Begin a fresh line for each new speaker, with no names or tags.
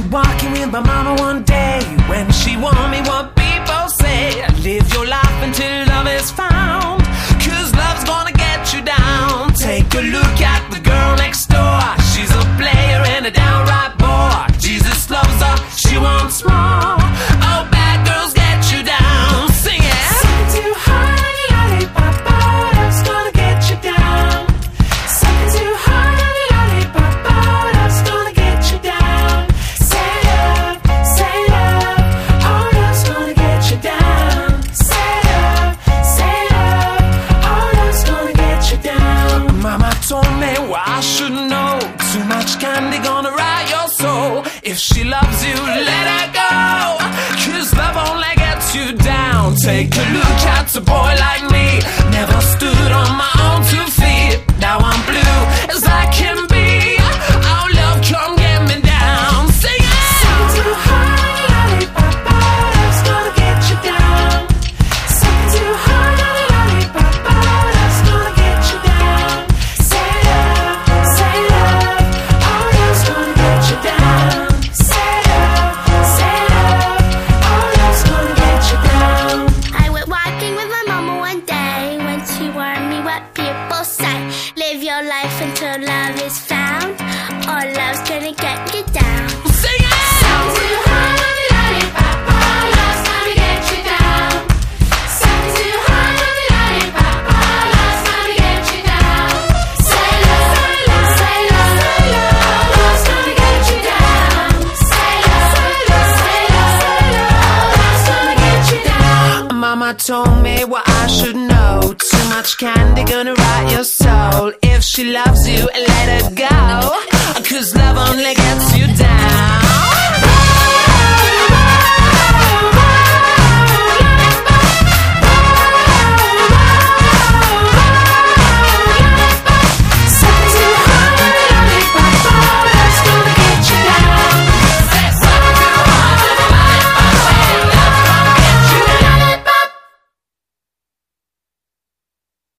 went walking with my mama one day when she warned me. to let her go. Cause love only gets you down.
Take a look at the boy real love is found, or love's gonna get you down.
Told me what I should know. Too much candy gonna rot your soul. If she loves you, let her go. Cause love only gets you.